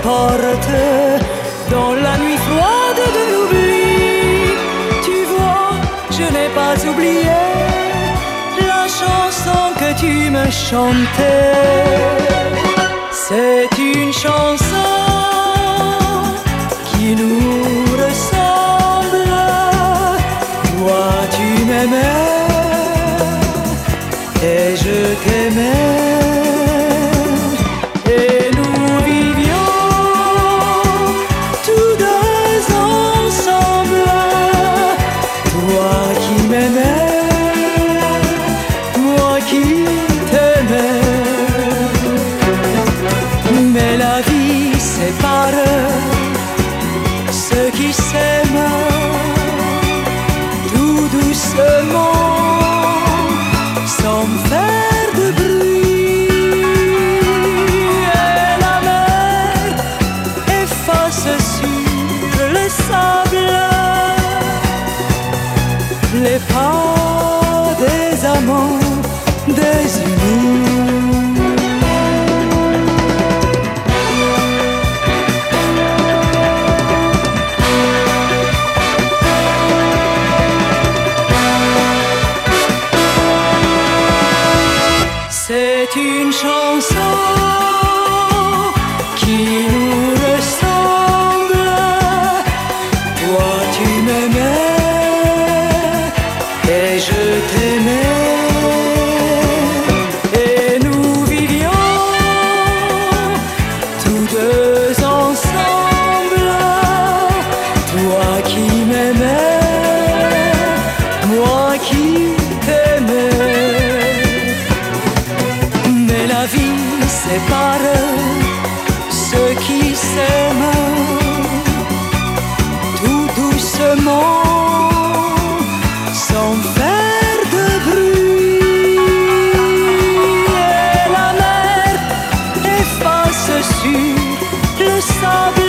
Les emporte dans la nuit froide de l'oubli. Tu vois, je n'ai pas oublié la chanson que tu me chantais. Qui t'aimais. Mais la vie sépare ceux qui s'aiment tout doucement, sans faire de bruit. Et la mer efface sur le sable les pas des amants. C'est une chanson qui nous tout doucement, sans faire de bruit. Et la mer efface sur le sable